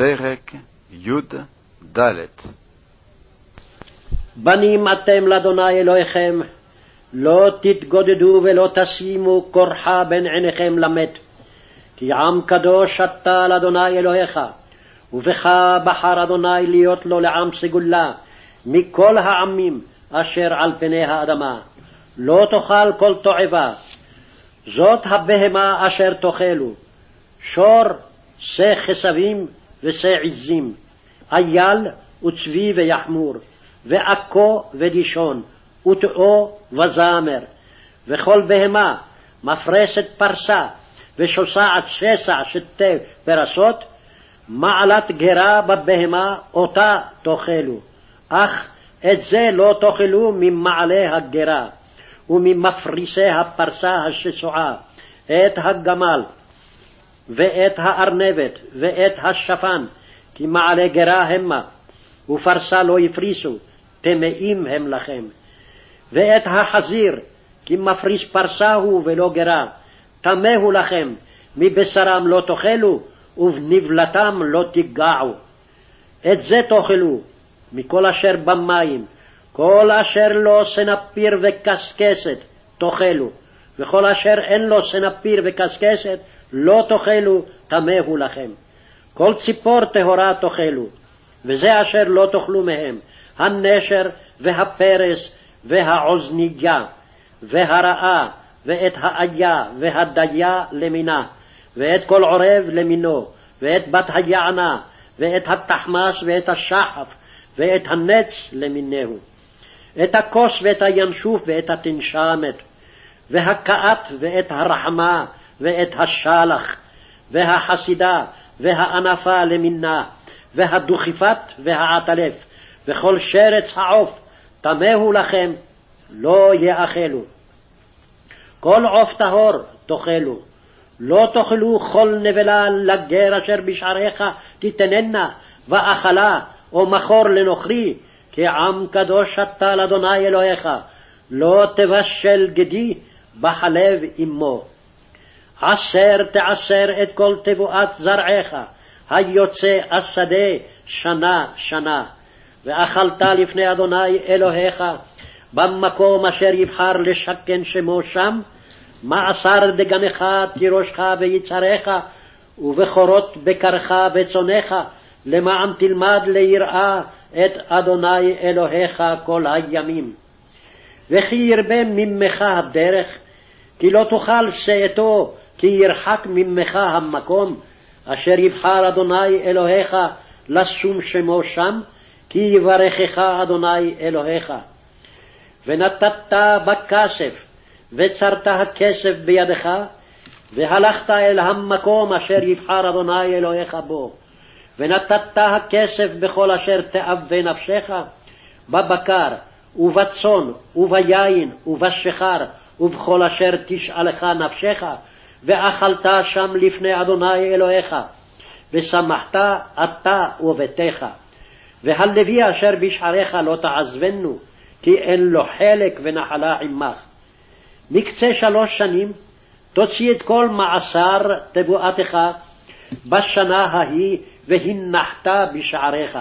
פרק י"ד בנים אתם לאדוני אלוהיכם, לא תתגודדו ולא תשימו כורחה בין עיניכם למת. כי עם קדוש אתה לאדוני אלוהיך, ובך בחר אדוני להיות לו לעם סגולה, מכל העמים אשר על פני האדמה. לא תאכל כל תועבה, זאת הבהמה אשר תאכלו, שור, שא חסבים ושא עזים, אייל וצבי ויחמור, ועכו ודישון, וטאו וזמר, וכל בהמה, מפרסת פרסה, ושוסעת שסע שתי פרסות, מעלת גרה בבהמה, אותה תאכלו, אך את זה לא תאכלו ממעלה הגרה, וממפריסי הפרסה השסועה, את הגמל, ואת הארנבת, ואת השפן, כי מעלה גרה המה, ופרסה לא הפריסו, טמאים הם לכם. ואת החזיר, כי מפריס פרסה הוא ולא גרה, טמא הוא לכם, מבשרם לא תאכלו, ובנבלתם לא תיגעו. את זה תאכלו, מכל אשר במים, כל אשר לו סנפיר וקשקשת תאכלו, וכל אשר אין לו סנפיר וקשקשת לא תאכלו, טמא הוא לכם. כל ציפור טהורה תאכלו, וזה אשר לא תאכלו מהם, הנשר והפרס והעוזניה, והרעה, ואת האיה והדיה למינה, ואת כל עורב למינו, ואת בת היענה, ואת התחמס ואת השחף, ואת הנץ למינהו. את הכוס ואת הינשוף ואת התנשמת, והכאת ואת הרחמה, ואת השלח, והחסידה, והענפה למינה, והדוכיפת והעטלף, וכל שרץ העוף, טמאו לכם, לא יאכלו. כל עוף טהור תאכלו, לא תאכלו כל נבלה לגר אשר בשעריך תיתננה, ואכלה, או מכור לנוכרי, כי עם קדוש אתה לאדוני אלוהיך, לא תבשל גדי בחלב אמו. עשר תעשר את כל תבואת זרעך, היוצא השדה שנה שנה. ואכלת לפני אדוני אלוהיך, במקום אשר יבחר לשכן שמו שם, מעשר דגמך תירושך ויצריך, ובכורות בקרך וצונך, למען תלמד ליראה את אדוני אלוהיך כל הימים. וכי ירבה ממך הדרך, כי לא תאכל שאתו כי ירחק ממך המקום אשר יבחר אדוני אלוהיך לשום שמו שם, כי יברכך אדוני אלוהיך. ונתת בכסף, וצרת הכסף בידך, והלכת אל המקום אשר יבחר אדוני אלוהיך בו. ונתת הכסף בכל אשר תאווה נפשך, בבקר, ובצאן, וביין, ובשיכר, ובכל אשר תשאלך נפשך, ואכלת שם לפני אדוני אלוהיך, ושמחת אתה וביתך. והלוי אשר בשעריך לא תעזבנו, כי אין לו חלק ונחלה עמך. מקצה שלוש שנים תוציא את כל מעשר תבואתך בשנה ההיא, והנחת בשעריך.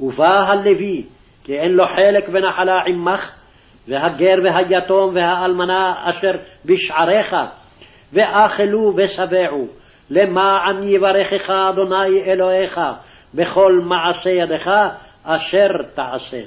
ובא הלוי, כי אין לו חלק ונחלה עמך, והגר והיתום והאלמנה אשר בשעריך, ואכלו ושבעו, למען יברכך אדוני אלוהיך בכל מעשה ידך אשר תעשה.